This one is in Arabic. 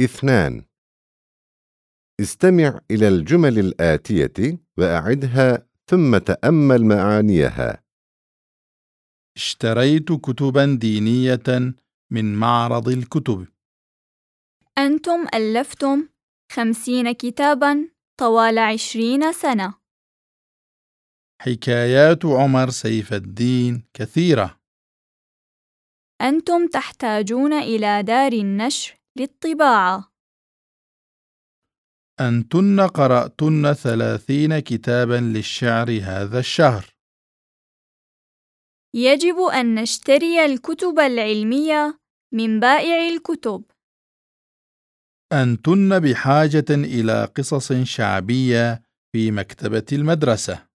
اثنان. استمع إلى الجمل الآتية وأعدها ثم تأمل معانيها. اشتريت كتبا دينية من معرض الكتب. أنتم ألفتم خمسين كتابا طوال عشرين سنة. حكايات عمر سيف الدين كثيرة. أنتم تحتاجون إلى دار النشر. للطباعة. أنتن قرأتن ثلاثين كتابا للشعر هذا الشهر. يجب أن نشتري الكتب العلمية من بائع الكتب. أنتن بحاجة إلى قصص شعبية في مكتبة المدرسة.